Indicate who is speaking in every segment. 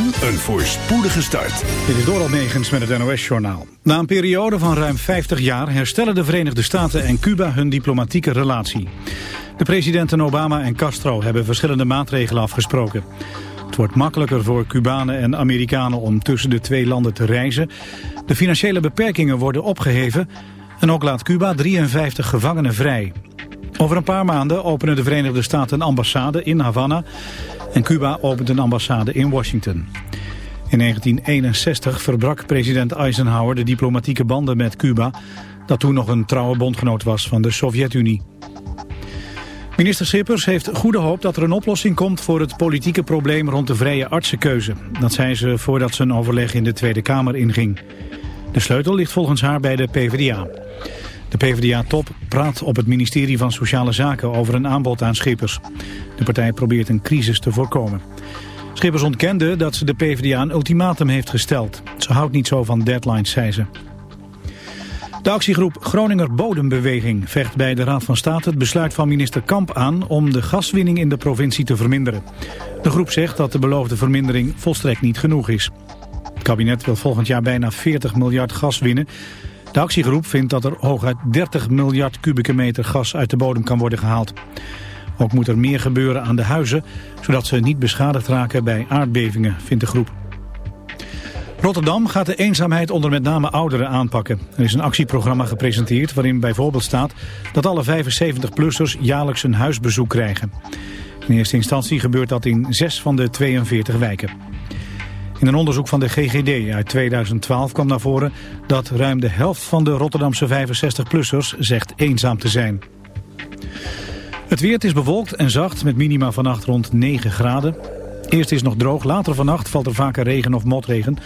Speaker 1: en een voorspoedige start.
Speaker 2: Dit is Doral Megens met het NOS-journaal. Na een periode van ruim 50 jaar herstellen de Verenigde Staten en Cuba hun diplomatieke relatie. De presidenten Obama en Castro hebben verschillende maatregelen afgesproken. Het wordt makkelijker voor Cubanen en Amerikanen om tussen de twee landen te reizen. De financiële beperkingen worden opgeheven en ook laat Cuba 53 gevangenen vrij. Over een paar maanden openen de Verenigde Staten een ambassade in Havana en Cuba opent een ambassade in Washington. In 1961 verbrak president Eisenhower de diplomatieke banden met Cuba, dat toen nog een trouwe bondgenoot was van de Sovjet-Unie. Minister Schippers heeft goede hoop dat er een oplossing komt voor het politieke probleem rond de vrije artsenkeuze. Dat zei ze voordat ze een overleg in de Tweede Kamer inging. De sleutel ligt volgens haar bij de PvdA. De PvdA-top praat op het ministerie van Sociale Zaken over een aanbod aan Schippers. De partij probeert een crisis te voorkomen. Schippers ontkende dat ze de PvdA een ultimatum heeft gesteld. Ze houdt niet zo van deadlines, zei ze. De actiegroep Groninger Bodembeweging vecht bij de Raad van State het besluit van minister Kamp aan om de gaswinning in de provincie te verminderen. De groep zegt dat de beloofde vermindering volstrekt niet genoeg is. Het kabinet wil volgend jaar bijna 40 miljard gas winnen. De actiegroep vindt dat er hooguit 30 miljard kubieke meter gas uit de bodem kan worden gehaald. Ook moet er meer gebeuren aan de huizen, zodat ze niet beschadigd raken bij aardbevingen, vindt de groep. Rotterdam gaat de eenzaamheid onder met name ouderen aanpakken. Er is een actieprogramma gepresenteerd waarin bijvoorbeeld staat dat alle 75-plussers jaarlijks een huisbezoek krijgen. In eerste instantie gebeurt dat in zes van de 42 wijken. In een onderzoek van de GGD uit 2012 kwam naar voren dat ruim de helft van de Rotterdamse 65-plussers zegt eenzaam te zijn. Het weer is bewolkt en zacht met minima vannacht rond 9 graden. Eerst is het nog droog, later vannacht valt er vaker regen of motregen.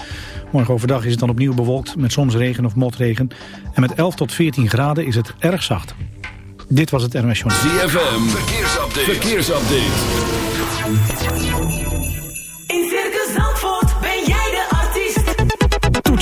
Speaker 2: Morgen overdag is het dan opnieuw bewolkt met soms regen of motregen. En met 11 tot 14 graden is het erg zacht. Dit was het NMS Journal.
Speaker 1: ZFM, verkeersupdate. verkeersupdate.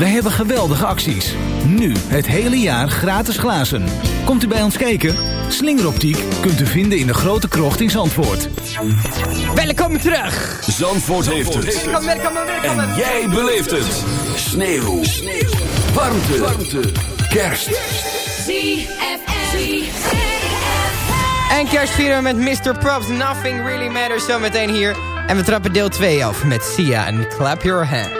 Speaker 3: Wij hebben geweldige acties. Nu het hele jaar gratis glazen. Komt u bij ons kijken? Slingeroptiek kunt u vinden in de grote krocht in Zandvoort.
Speaker 4: Welkom terug.
Speaker 1: Zandvoort heeft het.
Speaker 4: Welkom, welkom, welkom.
Speaker 1: En jij beleeft het. Sneeuw. Warmte. Warmte. Kerst.
Speaker 5: ZFM.
Speaker 4: En kerstvieren met Mr. Props. Nothing really matters zometeen hier. En we trappen deel 2 af met Sia en Clap Your Hand.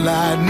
Speaker 6: all I need.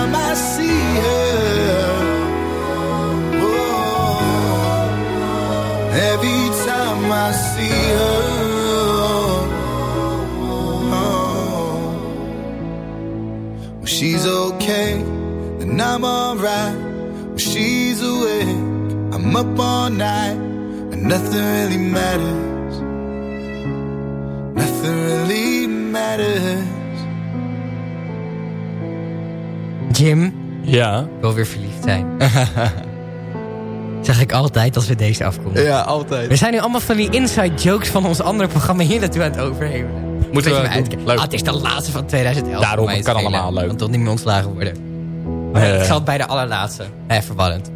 Speaker 6: I'm alright. When she's awake, I'm up all night, and nothing really matters. Nothing really matters.
Speaker 4: Jim,
Speaker 7: Ja.
Speaker 4: wil weer verliefd zijn. zeg ik altijd als we deze afkomen.
Speaker 7: Ja, altijd.
Speaker 4: We zijn nu allemaal van die inside jokes van ons andere programma hier naartoe aan het overhevelen.
Speaker 7: Moeten we
Speaker 4: je
Speaker 7: doen.
Speaker 4: maar uit-
Speaker 7: Leuk.
Speaker 4: Ah, het is de laatste van 2011.
Speaker 7: Daarom, kan allemaal, leuk.
Speaker 4: Kan toch niet meer ontslagen worden. Maar het geldt bij de allerlaatste. Eh, verwarrend.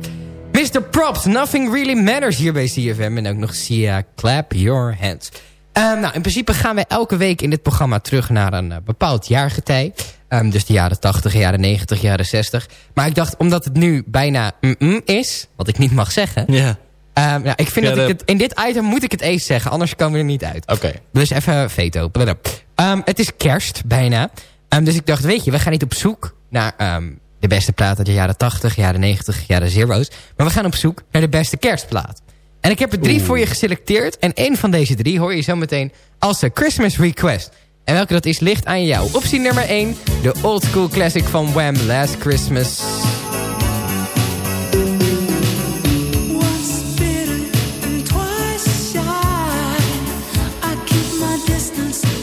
Speaker 4: Mr. Props, Nothing Really Matters hier bij CFM. En ook nog Sia, Clap Your Hands. Ehm, nou, in principe gaan we elke week in dit programma terug naar een eh, bepaald jaargetij. Ehm, dus de jaren 80, jaren 90, jaren 60. Maar ik dacht, omdat het nu bijna mm-mm is, wat ik niet mag zeggen...
Speaker 7: Ja.
Speaker 4: Ehm, nou, ik vind
Speaker 7: Ja,
Speaker 4: dat ik het, in dit item moet ik het eens zeggen, anders komen we er niet uit.
Speaker 7: Oké.
Speaker 4: Dus even veto. Het is kerst, bijna. Dus ik dacht, weet je, we gaan niet op zoek naar de beste plaat uit de jaren 80, jaren 90, jaren zero's. Maar we gaan op zoek naar de beste kerstplaat. En ik heb er drie voor je geselecteerd. En één van deze drie hoor je zo meteen als de Christmas Request. En welke dat is, ligt aan jou. Optie nummer 1, de old school classic van Wham! Last Christmas.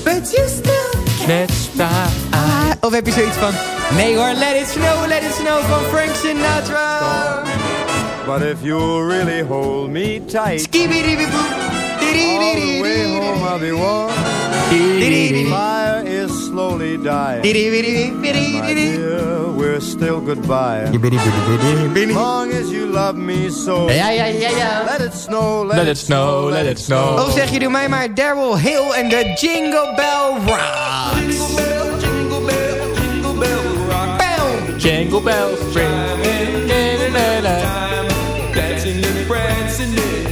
Speaker 5: Once bitten
Speaker 4: Of heb je zoiets van... Nee hoor, let it snow, let it snow van Frank Sinatra.
Speaker 8: But if you really hold me tight,
Speaker 4: Skibidi-bidi-boo.
Speaker 8: all the way home I'll be warm. Fire is slowly dying. My dear, we're still goodbye. As long as you love me so.
Speaker 4: Ja, ja, ja, ja.
Speaker 8: Let it snow, let,
Speaker 7: Let it snow, let it snow.
Speaker 4: Of zeg je, doe mij maar Daryl Hill en de Jingle Bell Rock. Bam.
Speaker 7: Jingle bells ring.
Speaker 4: Badabadabam.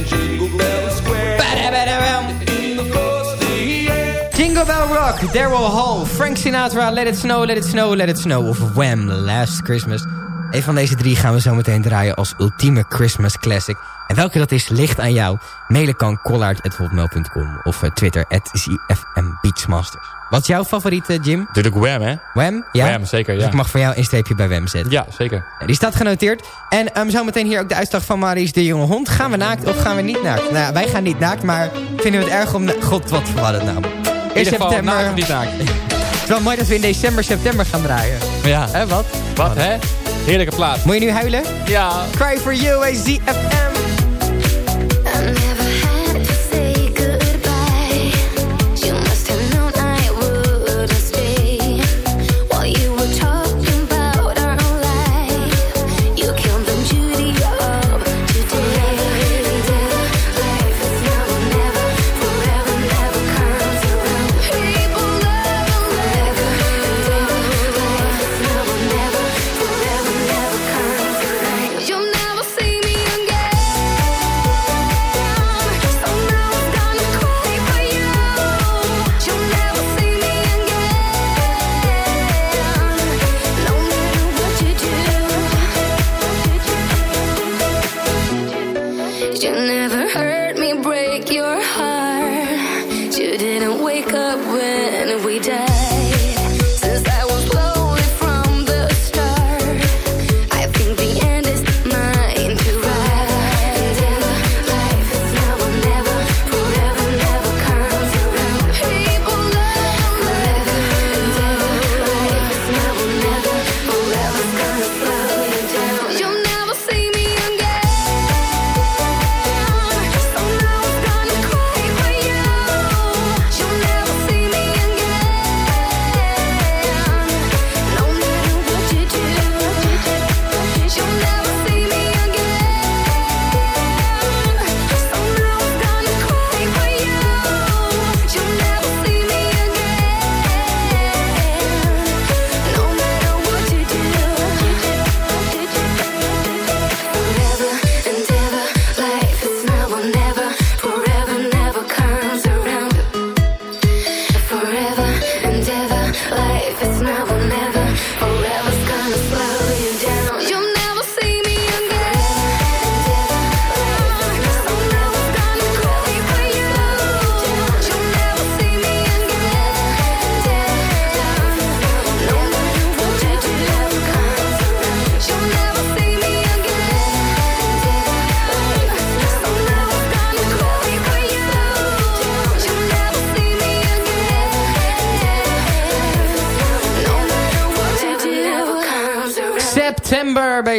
Speaker 4: Jingle Bell Square. Badabam Jingle Coast DM Jingle Bell Rock, Daryl Hall, Frank Sinatra, Let It Snow, Let It Snow, Let It Snow of Wham! Last Christmas. Een van deze drie gaan we zo meteen draaien als ultieme Christmas classic. En welke dat is, ligt aan jou. Mailen kan collard.hotmail.com of eh, Twitter at ZFM Beachmasters. Wat is jouw favoriete, Jim?
Speaker 7: Natuurlijk Wham, hè?
Speaker 4: Wham? Ja?
Speaker 7: Wham, zeker,
Speaker 4: Dus
Speaker 7: ja.
Speaker 4: ik mag voor jou een streepje bij Wham zetten.
Speaker 7: Ja, zeker.
Speaker 4: Die staat genoteerd. En um, zometeen hier ook de uitslag van Maries de Jonge Hond. Gaan we naakt of gaan we niet naakt? Nou, wij gaan niet naakt, maar vinden we het erg om... God, wat verwarrend nou. Eerst
Speaker 7: ieder geval
Speaker 4: september.
Speaker 7: naakt of niet naakt.
Speaker 4: Het is wel mooi dat we in december, september gaan draaien.
Speaker 7: Ja.
Speaker 4: Hè, wat?
Speaker 7: Wat, hè? Heerlijke plaat.
Speaker 4: Moet je nu huilen?
Speaker 7: Ja.
Speaker 4: Cry for you, ZFM.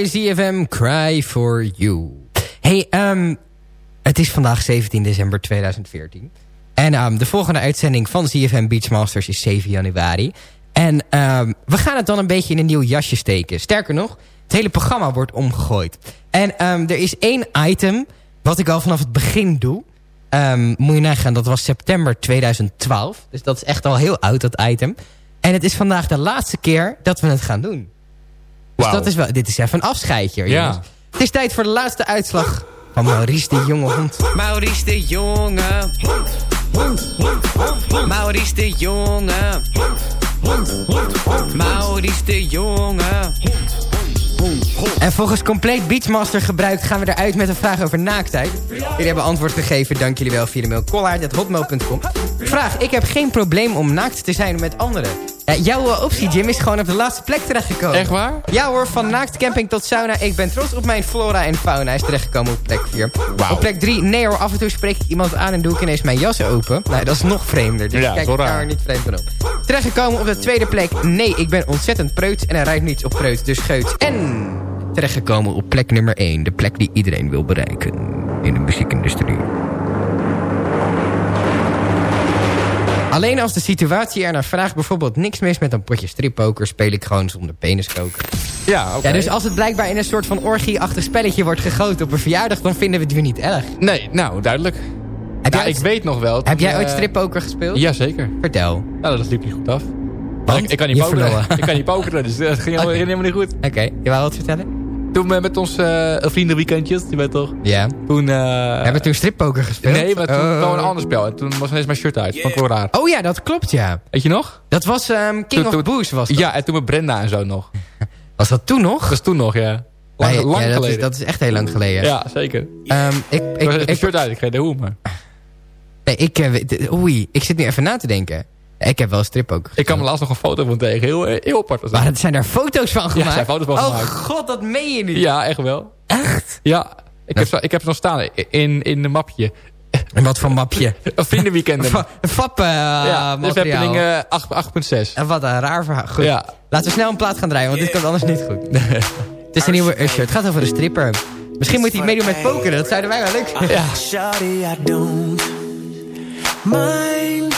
Speaker 4: ZFM Cry for You. Hey, ehm, het is vandaag 17 december 2014. En ehm, de volgende uitzending van ZFM Beachmasters is 7 januari. En ehm, we gaan het dan een beetje in een nieuw jasje steken. Sterker nog, het hele programma wordt omgegooid. En er is één item wat ik al vanaf het begin doe. Moet je nagaan, dat was september 2012. Dus dat is echt al heel oud, dat item. En het is vandaag de laatste keer dat we het gaan doen. Dus dat is wel, dit is even een afscheidje.
Speaker 7: Ja.
Speaker 4: jongens. Het is tijd voor de laatste uitslag van Maurice de Jonge Hond.
Speaker 9: Maurice de Jonge. Maurice de Jonge. Maurice de Jonge.
Speaker 4: En volgens Compleet Beachmaster gebruikt gaan we eruit met een vraag over naaktheid. Jullie hebben antwoord gegeven, dank jullie wel via de mail kollaard.hotmail.com. Vraag, ik heb geen probleem om naakt te zijn met anderen. Ja, jouw eh, optie, Jim, is gewoon op de laatste plek terechtgekomen.
Speaker 7: Echt waar?
Speaker 4: Ja hoor, van naaktcamping tot sauna. Ik ben trots op mijn flora en fauna. Is terechtgekomen op plek 4. Op plek 3, nee hoor, af en toe spreek ik iemand aan en doe ik ineens mijn jas open. Nou, dat is nog vreemder. Dus
Speaker 7: Ja,
Speaker 4: kijk ik daar niet vreemd van op. Terechtgekomen op de tweede plek, nee, ik ben ontzettend preut en er rijdt niets op preut, dus geut. En terechtgekomen op plek nummer 1, de plek die iedereen wil bereiken in de muziekindustrie. Alleen als de situatie er naar vraagt, bijvoorbeeld niks mis met een potje strippoker, speel ik gewoon zonder peniskoker.
Speaker 7: Ja, oké.
Speaker 4: Ja, dus als het blijkbaar in een soort van orgieachtig spelletje wordt gegoten op een verjaardag, dan vinden we het weer niet erg.
Speaker 7: Nee, nou, duidelijk.
Speaker 4: Heb,
Speaker 7: Ja,
Speaker 4: jij,
Speaker 7: ik weet nog wel.
Speaker 4: heb jij ooit
Speaker 7: eh,
Speaker 4: strippoker gespeeld?
Speaker 7: Jazeker.
Speaker 4: Vertel.
Speaker 7: Nou, dat liep niet goed af.
Speaker 4: Want?
Speaker 7: Ik, ik kan niet pokeren. ik kan niet pokeren, dus dat ging helemaal niet goed.
Speaker 4: Oké, je wou wat vertellen?
Speaker 7: Toen we met ons eh vriendenweekendjes, je weet toch?
Speaker 4: Ja.
Speaker 7: Toen...
Speaker 4: We hebben toen strippoker gespeeld?
Speaker 7: Nee, maar toen gewoon een ander spel. En toen was ineens mijn shirt uit. Vond ik wel raar.
Speaker 4: Oh ja, dat klopt ja.
Speaker 7: Weet je nog?
Speaker 4: Dat was ehm, King
Speaker 7: Toen-
Speaker 4: of Booze was dat.
Speaker 7: Ja, en toen met Brenda en zo nog.
Speaker 4: Was dat toen nog?
Speaker 7: Dat is toen nog, ja. Lang,
Speaker 4: Nee,
Speaker 7: lang
Speaker 4: ja, dat,
Speaker 7: geleden.
Speaker 4: is, dat is echt heel lang geleden.
Speaker 7: Ja, zeker.
Speaker 4: Ehm, ik,
Speaker 7: Ik,
Speaker 4: ik,
Speaker 7: was shirt uit, ik weet niet hoe, maar...
Speaker 4: nee, ik, eh, oei, ik zit nu even na te denken. Ja, Ik heb wel strippoker
Speaker 7: Ik kan me laatst nog een foto van tegen. Heel, eh, heel apart was dat.
Speaker 4: Maar er zijn daar foto's van gemaakt?
Speaker 7: er zijn foto's van
Speaker 4: oh
Speaker 7: gemaakt.
Speaker 4: god, dat meen je niet.
Speaker 7: Ja, echt wel.
Speaker 4: Echt?
Speaker 7: Ja, ik heb, zo, ik heb ze nog staan in, in een mapje.
Speaker 4: En wat voor mapje?
Speaker 7: Een vriendenweekend.
Speaker 4: Een fap eh
Speaker 7: ja, dus
Speaker 4: materiaal.
Speaker 7: Happening eh, 8 8.6.
Speaker 4: En wat een raar verhaal. Goed,
Speaker 7: Ja.
Speaker 4: laten we snel een plaat gaan draaien, want dit komt anders niet goed. Het is een nieuwe Usher. Het gaat over de stripper. Misschien moet hij meedoen met pokeren. Dat zouden wij wel leuk vinden.
Speaker 7: Ja.
Speaker 9: Shawty, I don't mind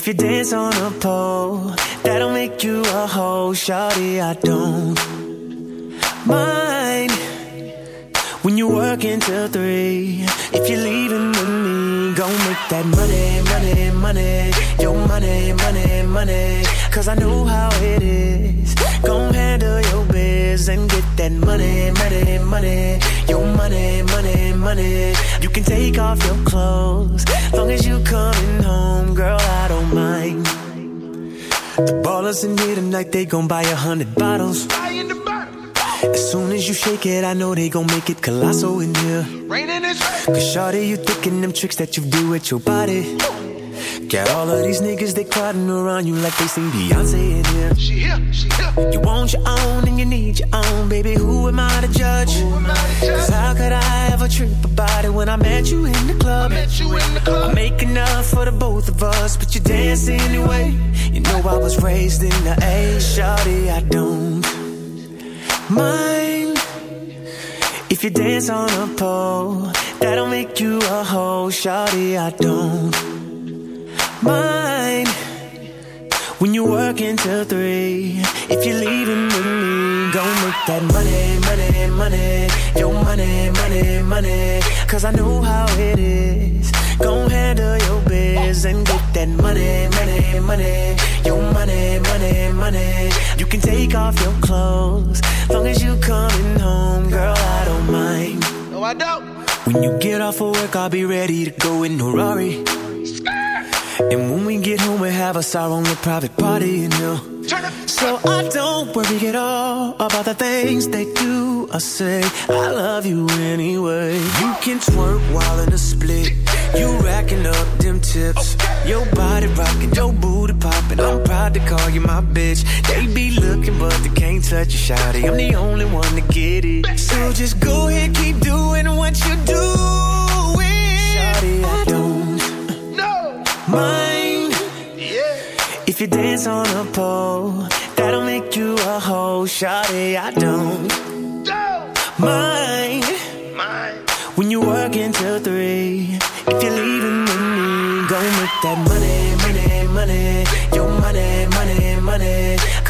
Speaker 9: if you dance on a pole. That'll make you a hoe. Shawty, I don't mind when you work until three. If you're leaving with me, go make that money, money, money. Your money, money, money. Cause I know how it is. Go handle your biz and get that money, money, money. Your money, money, money. You can take off your clothes. Long as you coming home, girl, I don't mind. The ballers in here tonight, they gon' buy a hundred bottles. As soon as you shake it, I know they gon' make it colossal in here. Cause shawty, you thinking them tricks that you do with your body. Got all of these niggas, they crowding around you like they sing Beyonce in here. She here, she here. You want your own and you need your own, baby. Who am I to judge? Cause how could I ever trip about it when I met you in the club? I make enough for the both of us, but you dance anyway. You know I was raised in the A, shawty, I don't mind if you dance on a pole. That'll make you a hoe, shawty. I don't mind when you work until three. If you're leaving with me, go make that money, money, money. Your money, money, money. Cause I know how it is. Go handle your biz and get that money, money, money. Your money, money, money. You can take off your clothes. Long as you coming home, girl, I don't mind. No, I don't. When you get off of work, I'll be ready to go in a Rari. And when we get home, we have us our own little private party in here. So I don't worry at all about the things they do or say. I love you anyway. You can twerk while in a split. You racking up them tips. Your body rocking, your booty popping. I'm proud to call you my bitch. They be looking, but they can't touch you, shawty. I'm the only one to get it. So just go ahead, keep doing what you do. Shawty, I don't mind if If you dance on a pole, that'll make you a hoe. Shawty, I don't mind. You work until three, if you're leaving with me, go make that. Money, money, money.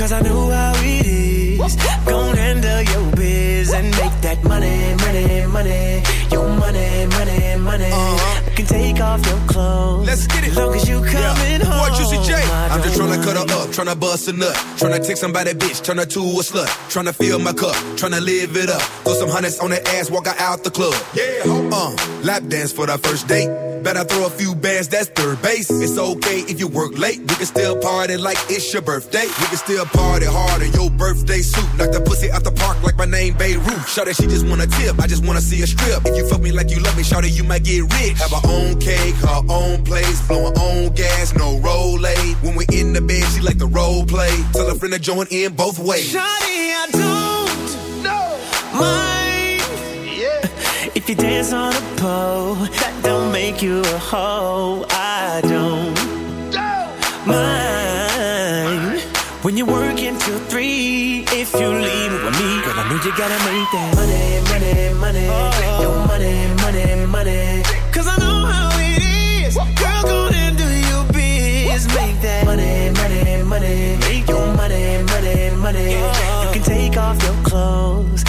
Speaker 9: Cause I know how it is. Go handle your biz and make that money, money, money. Your money, money, money. I can take off your clothes.
Speaker 10: Let's get it.
Speaker 9: Long as you coming home.
Speaker 10: What you see, Jay?
Speaker 9: I
Speaker 10: I'm just
Speaker 9: don't
Speaker 10: tryna cut her
Speaker 9: mind.
Speaker 10: up, tryna bust a nut, tryna take somebody bitch, turn her to a slut, tryna fill my cup, tryna live it up. Throw some hundreds on her ass, walk her out the club. Yeah, uh, lap dance for the first date. Better throw a few bands, that's third base. It's okay if you work late, we can still party like it's your birthday. We can still party hard in your birthday suit. Knock the pussy out the park like my name Beirut. Shout that she just wanna tip, I just wanna see a strip. If you fuck me like you love me, shout it, you might get rich. Have her own cake, her own place, blow her own gas, no roll When we in the bed, she like the role play. Tell her friend to join in both ways.
Speaker 9: Shawty, I don't mind. If you dance on a pole, that don't make you a hoe. I don't mind. When you work until three, if you leave with me, girl, I know you gotta make that money, money, money. Your money, money, money. Cause I know how it is. Girl, go and do your biz. Make that money, money, money. Make your money, money, money. You can take off your clothes.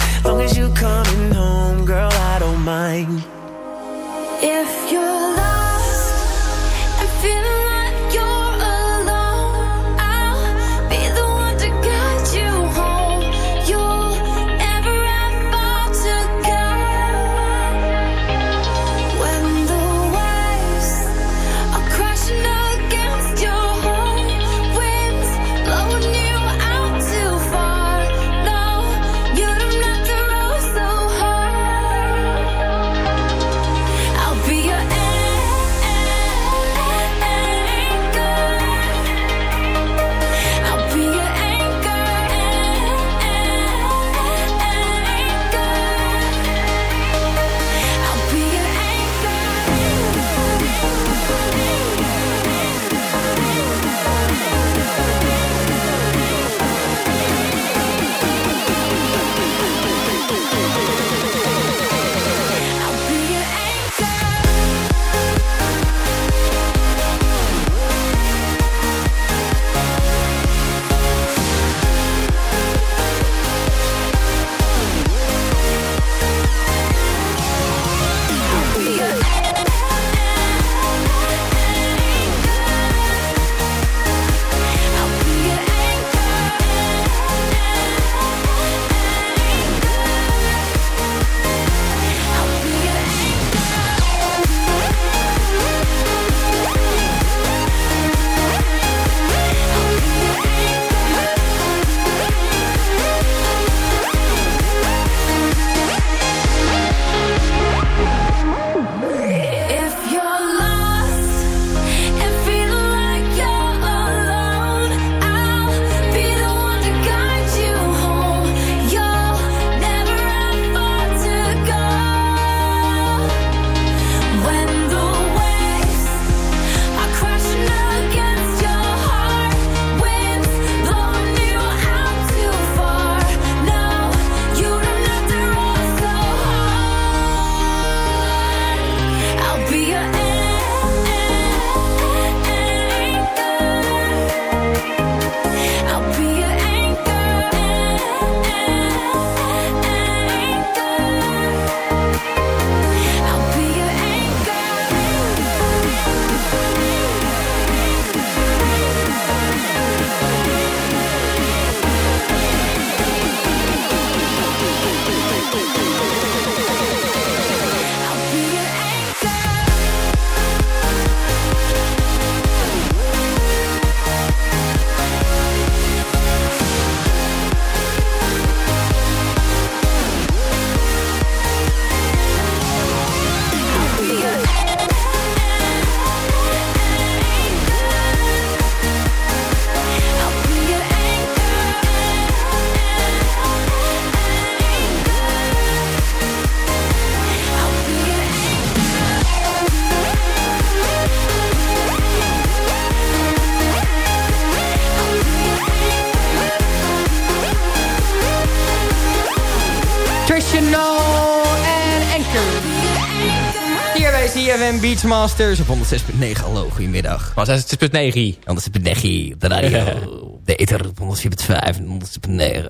Speaker 4: Beachmasters op 106.9. Hallo, goedemiddag.
Speaker 7: Maar 6.9.
Speaker 4: 106.9 op de radio. De ether op 104.5 en 106.9.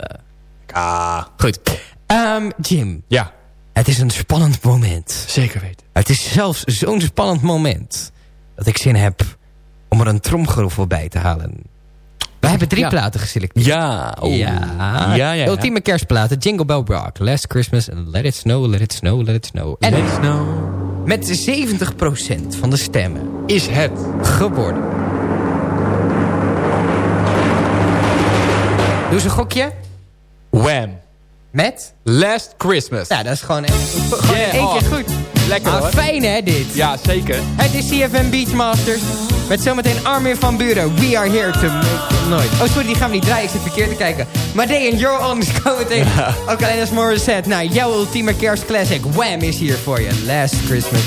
Speaker 7: Ah.
Speaker 4: Goed. Ehm, Jim.
Speaker 7: Ja.
Speaker 4: Het is een spannend moment.
Speaker 7: Zeker weten.
Speaker 4: Het is zelfs zo'n spannend moment... dat ik zin heb om er een tromgeroffel bij te halen. We hebben drie
Speaker 7: Ja.
Speaker 4: platen geselecteerd.
Speaker 7: Ja. oeh.
Speaker 4: Ja.
Speaker 7: Ja, ja, ja.
Speaker 4: Ultieme kerstplaten. Jingle Bell Rock. Last Christmas. en Let It Snow, Let It Snow, Let It Snow. En
Speaker 7: Let it snow.
Speaker 4: met 70% van de stemmen
Speaker 7: Is het.
Speaker 4: geworden. Doe eens een gokje.
Speaker 7: Wham.
Speaker 4: Met?
Speaker 7: Last Christmas.
Speaker 4: Nou, dat is gewoon, echt, gewoon
Speaker 7: Yeah,
Speaker 4: één
Speaker 7: oh.
Speaker 4: keer goed.
Speaker 7: Lekker
Speaker 4: Ah,
Speaker 7: hoor.
Speaker 4: fijn hè, dit.
Speaker 7: Ja, zeker.
Speaker 4: Het is CFM Beachmasters. Met zometeen Armin van Buren. We are here to make noise. Oh, sorry, die gaan we niet draaien. Ik zit verkeerd te kijken. Maar Day and Your On is komen meteen. Ook alleen als Morissette. Nou, jouw ultieme kerstclassic. Wham is hier voor je.
Speaker 11: Last Christmas.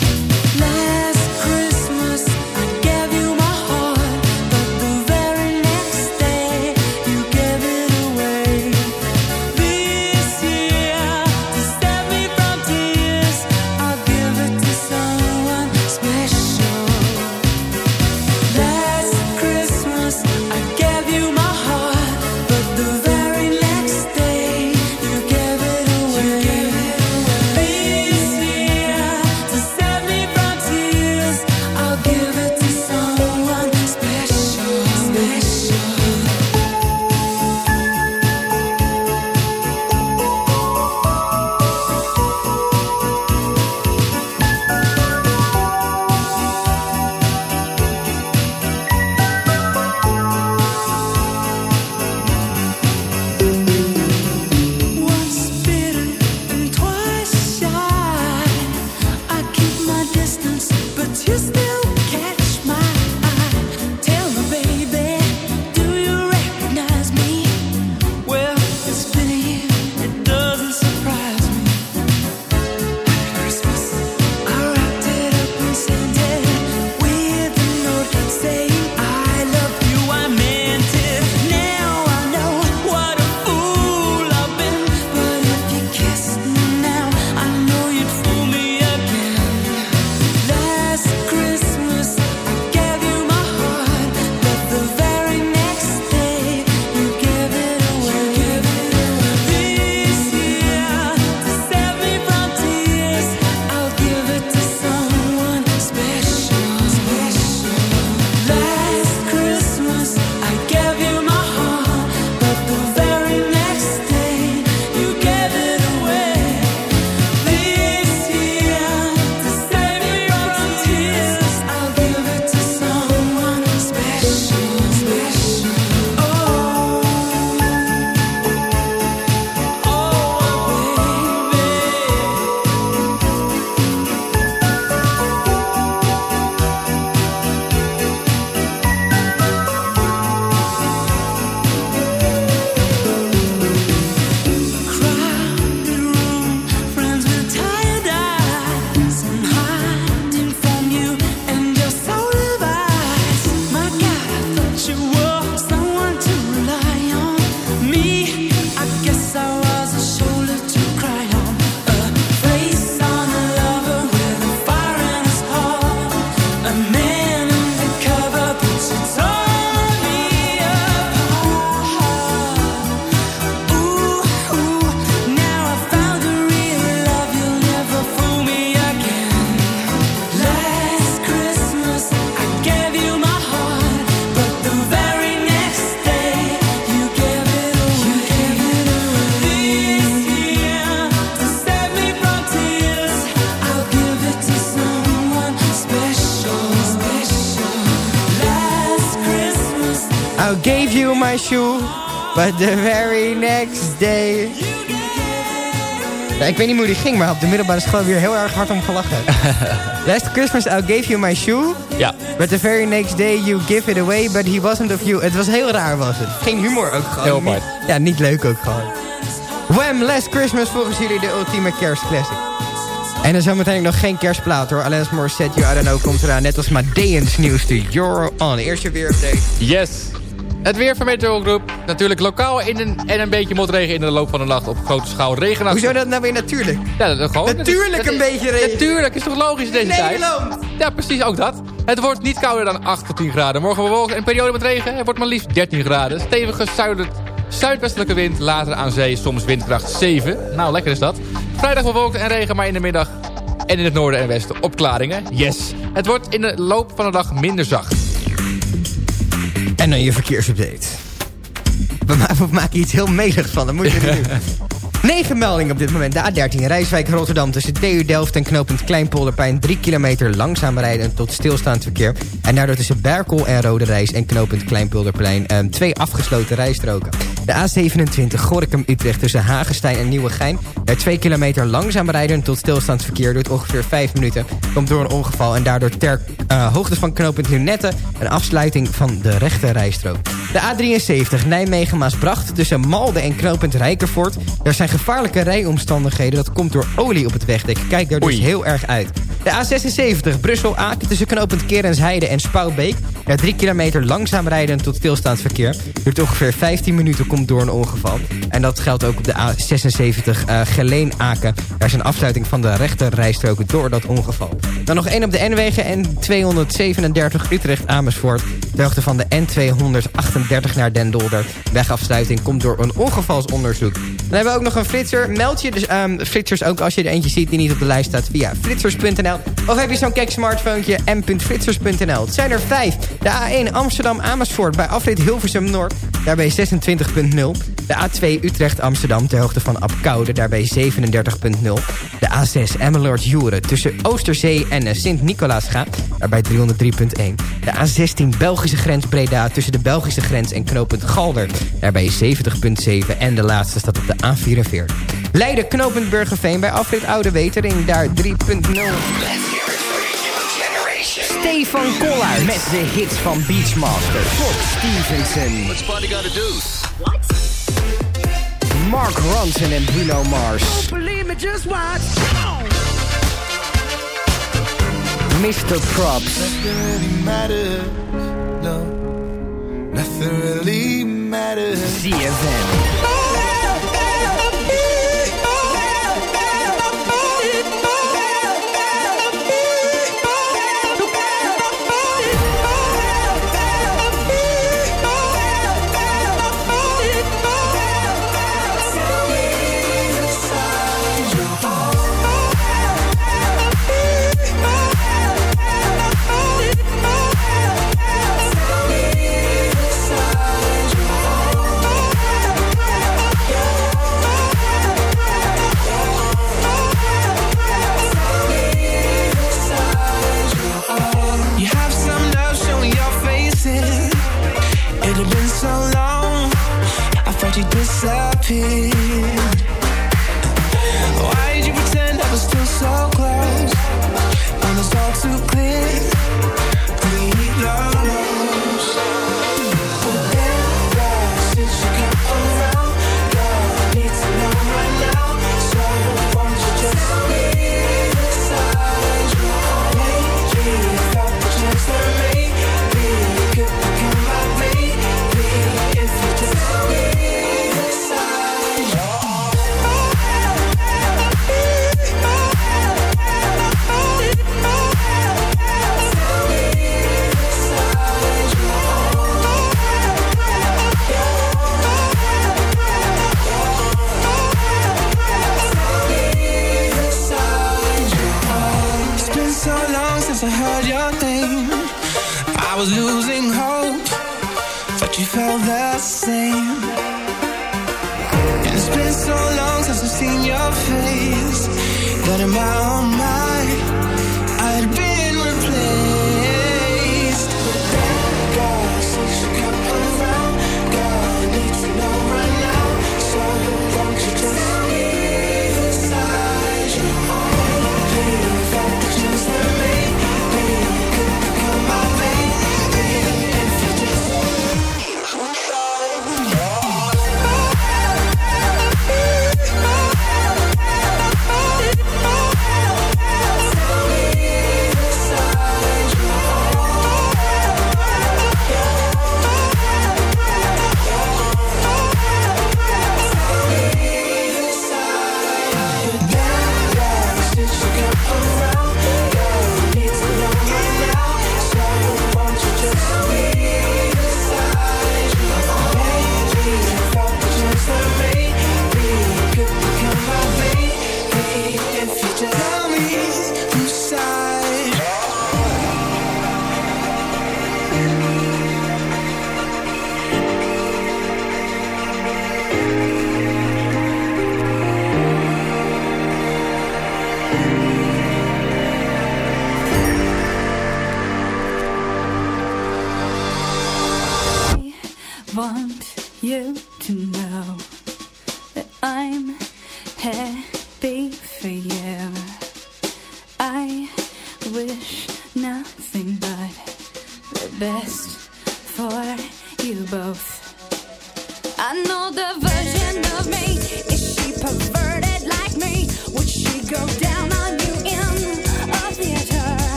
Speaker 4: Shoe, but the very next day... Ja, ik weet niet hoe die ging, maar op de middelbare school weer heel erg hard om gelachen. Last Christmas I gave you my shoe,
Speaker 7: Ja.
Speaker 4: but the very next day you give it away, but he wasn't of you. Het was heel raar was het. Geen humor ook gewoon.
Speaker 7: Heel apart.
Speaker 4: Ja, niet leuk ook gewoon. Wham! Last Christmas volgens jullie de ultieme kerstclassic. En er zometeen nog geen kerstplaat hoor. Alanis Morissette, You I Don't Know komt eraan. Net als Madeens nieuwste You're On. Eerst je weer update.
Speaker 7: Yes. Het weer van Meteo Groep. Natuurlijk lokaal in een, en een beetje motregen in de loop van de nacht op grote schaal. Regen.
Speaker 4: Hoezo dat nou weer natuurlijk?
Speaker 7: Ja, dat, gewoon.
Speaker 4: Natuurlijk
Speaker 7: dat is-
Speaker 4: een
Speaker 7: dat-
Speaker 4: beetje regen.
Speaker 7: Natuurlijk, is toch logisch in deze tijd?
Speaker 4: Nederland!
Speaker 7: Ja, precies, ook dat. Het wordt niet kouder dan 8 tot 10 graden. Morgen bewolkt en een periode met regen. Het wordt maar liefst 13 graden. Stevige zuidwestelijke wind. Later aan zee soms windkracht 7. Nou, lekker is dat. Vrijdag bewolkt en regen, maar in de middag en in het noorden en westen opklaringen. Yes. Het wordt in de loop van de dag minder zacht.
Speaker 4: En dan je verkeersupdate. We, ma we maken iets heel meligs van, dat moet je niet doen. 9 meldingen op dit moment. De A13 Rijswijk Rotterdam tussen TU Delft en knooppunt Kleinpolderpijn. 3 kilometer langzaam rijden tot stilstaand verkeer. En daardoor tussen Berkel en Rode Reis en knooppunt Kleinpolderplein eh, twee afgesloten rijstroken. De A27 Gorinchem Utrecht tussen Hagenstein en Nieuwegein. Daar 2 kilometer langzaam rijden tot stilstaand verkeer duurt ongeveer 5 minuten. Komt door een ongeval en daardoor ter eh, hoogte van knooppunt Lunette een afsluiting van de rechte rijstrook. De A73 Nijmegen-Maasbracht tussen Malden en knooppunt Rijkervoort. Er zijn gevaarlijke rijomstandigheden. Dat komt door olie op het wegdek. Kijk daar dus
Speaker 7: Oei.
Speaker 4: heel erg uit. De A76 Brussel-Aken tussen knooppunt Kerensheide en Spouwbeek. Daar 3 kilometer langzaam rijden tot stilstaand verkeer. Duurt ongeveer 15 minuten, komt door een ongeval. En dat geldt ook op de A76 eh Geleen-Aken. Daar is een afsluiting van de rechter rijstrook door dat ongeval. Dan nog één op de N-wegen. N237 Utrecht-Amersfoort. De hoogte van de N238 naar Den Dolder. Wegafsluiting komt door een ongevalsonderzoek. Dan hebben we ook nog een flitser. Meld je dus ehm, flitsers ook als je er eentje ziet die niet op de lijst staat via flitsers.nl. Of heb je zo'n kek smartphone. Het zijn er vijf. De A1 Amsterdam-Amersfoort bij afrit Hilversum Noord. Daarbij 26.0. De A2 Utrecht-Amsterdam ter hoogte van Apkoude. Daarbij 37.0. De A6 Emmeloord-Juren tussen Oosterzee en eh, Sint-Nicolaasga. Daarbij 303.1. De A16 Belgische grens Breda tussen de Belgische grens en knooppunt Galder. Daarbij 70.7. En de laatste staat op de A44. Leiden knooppunt Burgerveen bij afrit Oude Wetering. Daar 3.0. Stefan Koller met de hits van Beachmaster. Fox Stevenson. What's party gotta do? Mark Ronson en Bruno Mars.
Speaker 5: Don't believe me, just watch.
Speaker 4: Mr. Props.
Speaker 6: Nothing really matters. No. Nothing really matters.
Speaker 4: ZFM.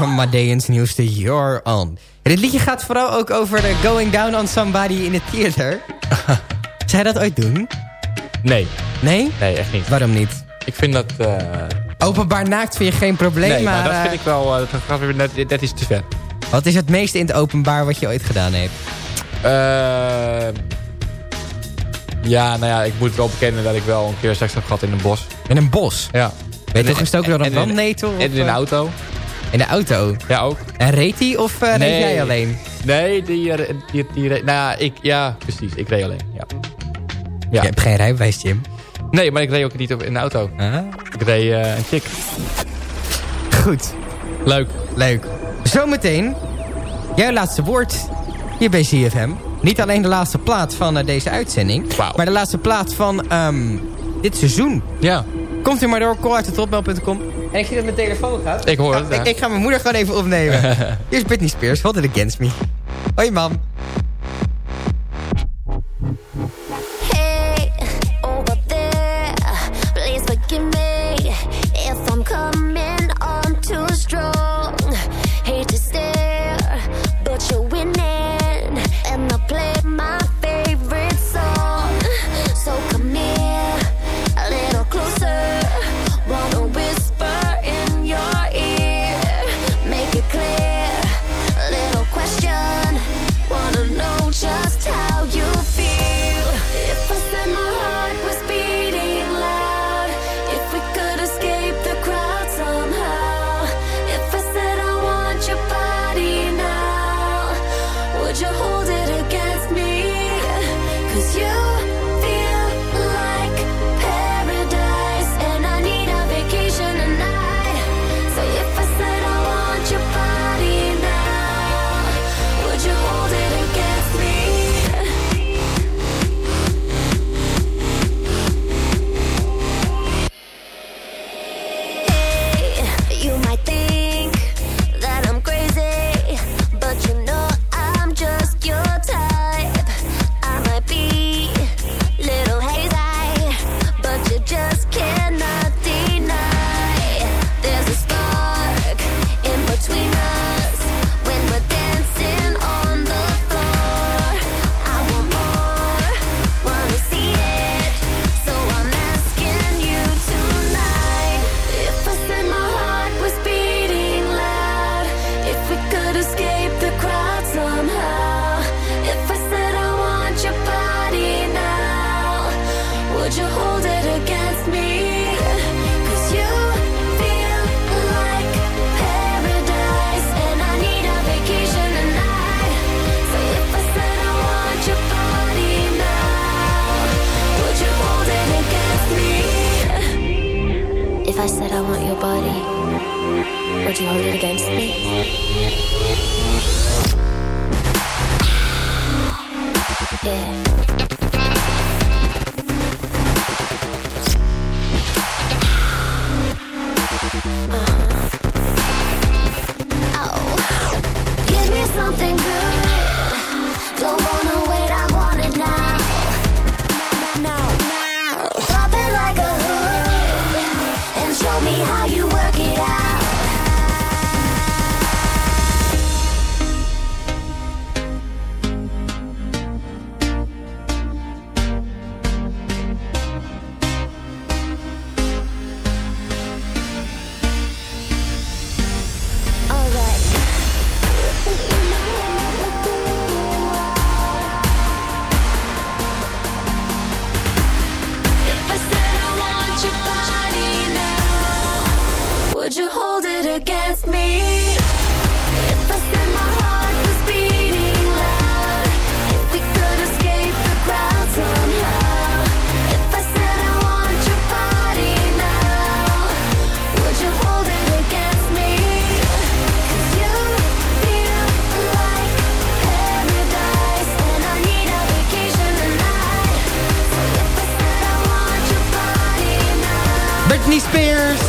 Speaker 4: van Madeans nieuwste You're On. En dit liedje gaat vooral ook over de going down on somebody in het theater. Zij dat ooit doen?
Speaker 7: Nee.
Speaker 4: Nee?
Speaker 7: Nee, echt niet.
Speaker 4: Waarom niet?
Speaker 7: Ik vind dat... Eh,
Speaker 4: openbaar naakt vind je geen probleem,
Speaker 7: nee, maar... dat vind eh, ik wel... Uh, dat, net, dat is te ver.
Speaker 4: Wat is het meeste in het openbaar wat je ooit gedaan hebt?
Speaker 7: Eh... Ja, nou ja, ik moet wel bekennen dat ik wel een keer seks heb gehad in een bos.
Speaker 4: In een bos?
Speaker 7: Ja.
Speaker 4: Ben je en, gestoken door een brandnetel?
Speaker 7: In een auto.
Speaker 4: In de auto?
Speaker 7: Ja, ook.
Speaker 4: En reed hij of uh, reed jij alleen?
Speaker 7: Nee, die, eh, die, die, reed... Nou, ik, ja, precies. Ik reed alleen, ja. ja.
Speaker 4: Je hebt geen rijbewijs, Jim.
Speaker 7: Nee, maar ik reed ook niet in de auto.
Speaker 4: -huh.
Speaker 7: Ik reed eh, een chick.
Speaker 4: Goed.
Speaker 7: Leuk.
Speaker 4: Leuk. Zometeen, jouw laatste woord hier bij CFM. Niet alleen de laatste plaat van deze uitzending. Maar de laatste plaat van ehm, dit seizoen.
Speaker 7: Ja.
Speaker 11: Komt u maar door, call en ik zie dat mijn telefoon gaat.
Speaker 7: Ik hoor het.
Speaker 11: Ik, ik, ga mijn moeder gewoon even opnemen. Hier is Britney Spears, Hold It Against Me. Hoi mam. Spears.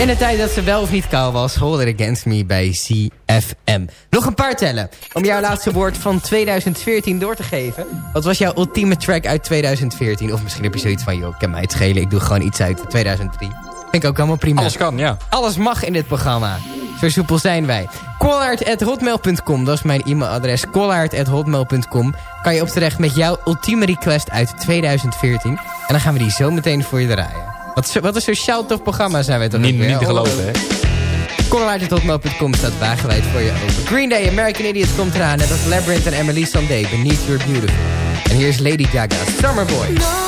Speaker 11: In de tijd dat ze wel of niet koud was, hoorde Against Me bij CFM. Nog een paar tellen om jouw laatste woord van 2014 door te geven. Wat was jouw ultieme track uit 2014? Of misschien heb je zoiets van, joh, kan mij het schelen. Ik doe gewoon iets uit 2003. Vind ik ook helemaal prima.
Speaker 7: Alles kan, ja.
Speaker 11: Alles mag in dit programma. Zo soepel zijn wij. Collard@hotmail.com. dat is mijn e-mailadres. Collard@hotmail.com. kan je op terecht met jouw ultieme request uit 2014. En dan gaan we die zo meteen voor je draaien. Wat, wat een sociaal tof programma zijn wij toch
Speaker 7: Niet, niet te geloven, hè?
Speaker 11: Collard@hotmail.com staat wagenwijd voor je open. Green Day, American Idiot komt eraan. Net als Labyrinth en Emily Sandé, need Your Beautiful. En hier is Lady Gaga, Summer Boy.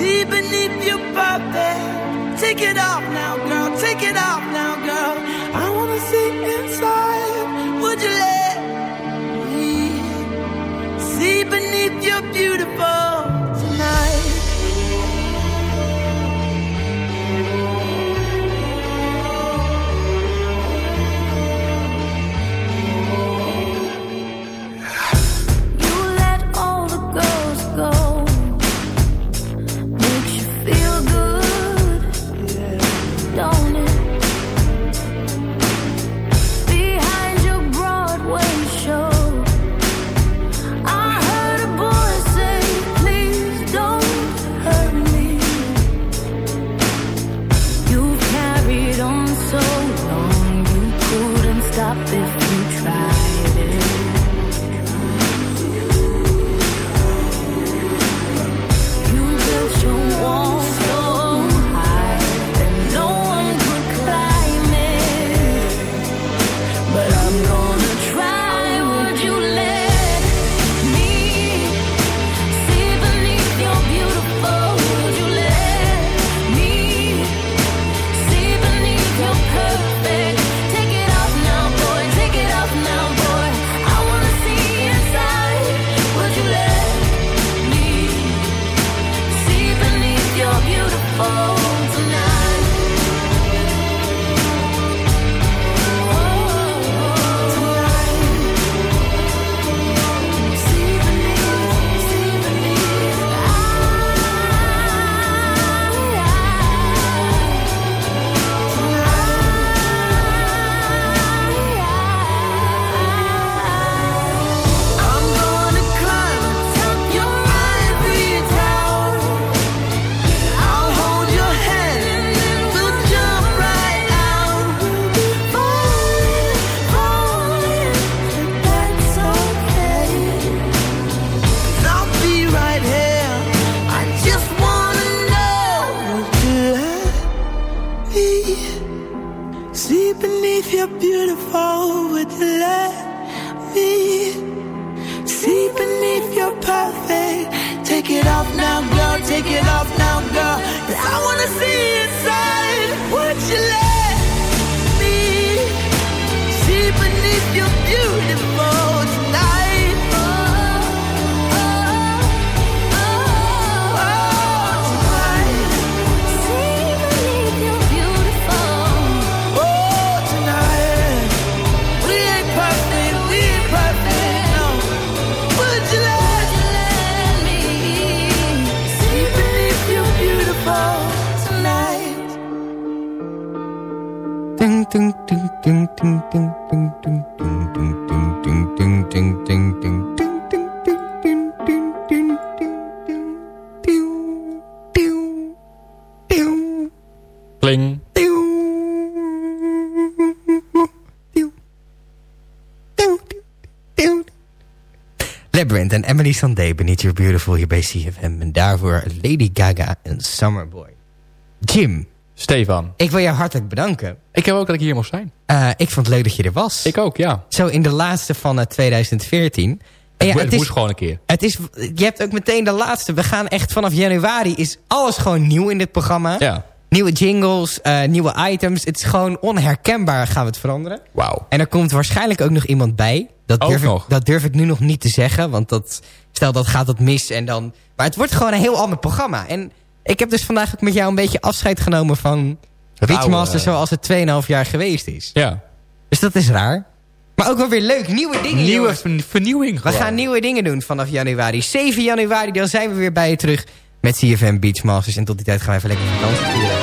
Speaker 11: see beneath your puppet. Take it off now, girl. Take it off now, girl. I wanna see inside. Would you let me see beneath your beautiful?
Speaker 7: Kling.
Speaker 4: Labyrinth en Emily Sandé, Beneath Your Beautiful hier bij CFM. En daarvoor Lady Gaga en Summerboy. Jim.
Speaker 7: Stefan.
Speaker 4: Ik wil jou hartelijk bedanken.
Speaker 7: Ik heb ook dat ik hier mocht zijn.
Speaker 4: Uh, ik vond het leuk dat je er was.
Speaker 7: Ik ook, ja.
Speaker 4: Zo in de laatste van uh, 2014. En ja,
Speaker 7: het,
Speaker 4: het
Speaker 7: gewoon een keer.
Speaker 4: Het is, je hebt ook meteen de laatste. We gaan echt vanaf januari is alles gewoon nieuw in dit programma.
Speaker 7: Ja.
Speaker 4: Nieuwe jingles, uh, nieuwe items. Het is gewoon onherkenbaar gaan we het veranderen.
Speaker 7: Wauw.
Speaker 4: En er komt waarschijnlijk ook nog iemand bij. Dat durf? Ik, dat durf ik nu nog niet te zeggen. Want dat, stel dat gaat dat mis en dan... Maar het wordt gewoon een heel ander programma. En ik heb dus vandaag ook met jou een beetje afscheid genomen van... Beachmaster zoals het 2,5 jaar geweest is.
Speaker 7: Ja.
Speaker 4: Dus dat is raar. Maar ook wel weer leuk. Nieuwe dingen.
Speaker 7: Nieuwe
Speaker 4: jongens.
Speaker 7: vernieuwing
Speaker 4: We gaan nieuwe dingen doen vanaf januari. 7 januari, dan zijn we weer bij je terug met CFM Beachmasters. En tot die tijd gaan we even lekker vakantie vieren.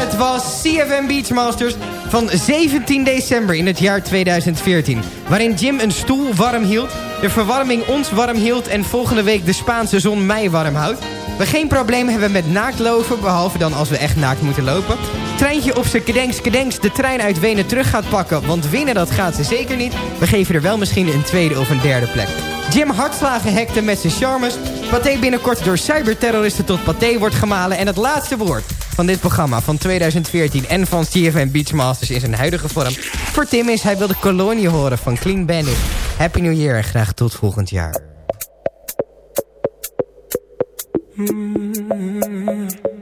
Speaker 4: Het was CFM Beachmasters van 17 december in het jaar 2014. Waarin Jim een stoel warm hield, de verwarming ons warm hield... en volgende week de Spaanse zon mij warm houdt. We geen probleem hebben met naaktlopen, behalve dan als we echt naakt moeten lopen. Treintje op zijn kedenks kedenks de trein uit Wenen terug gaat pakken... want winnen dat gaat ze zeker niet. We geven er wel misschien een tweede of een derde plek. Jim hartslagen hekte met zijn charmes. Pathé binnenkort door cyberterroristen tot pathé wordt gemalen. En het laatste woord van dit programma van 2014 en van CFM Beachmasters in zijn huidige vorm. Voor Tim is hij wil de kolonie horen van Clean Bandit. Happy New Year en graag tot volgend jaar.
Speaker 3: Mm-hmm.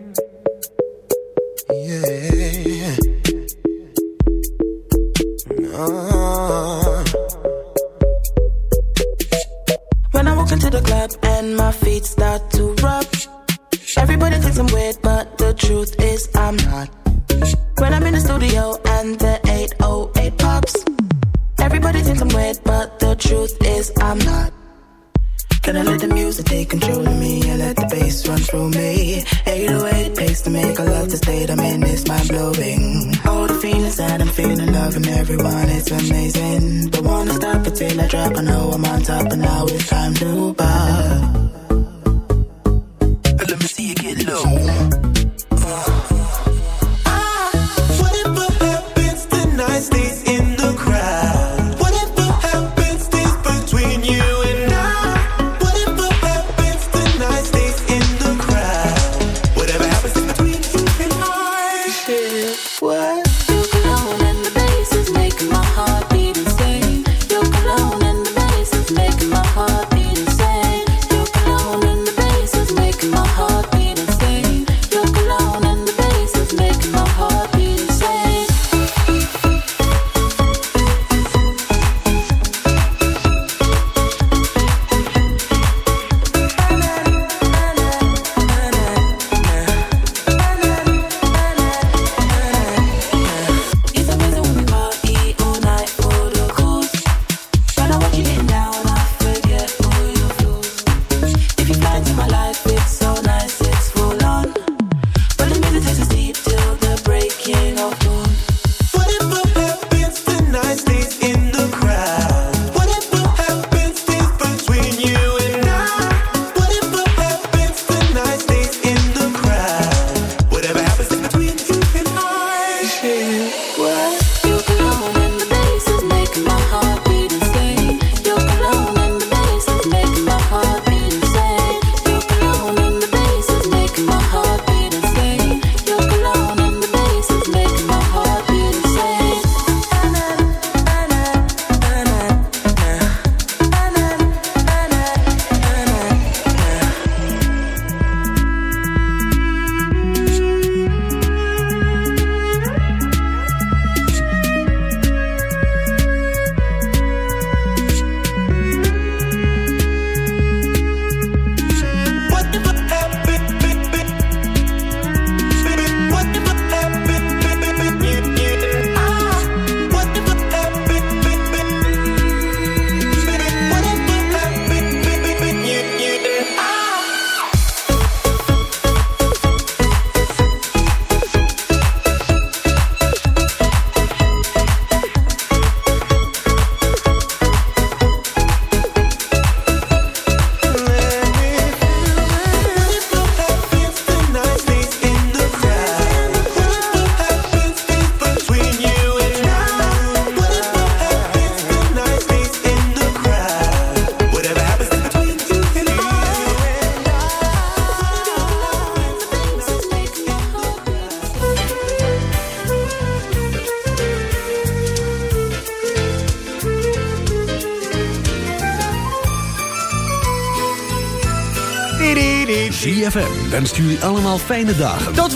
Speaker 3: Allemaal fijne.
Speaker 4: Tot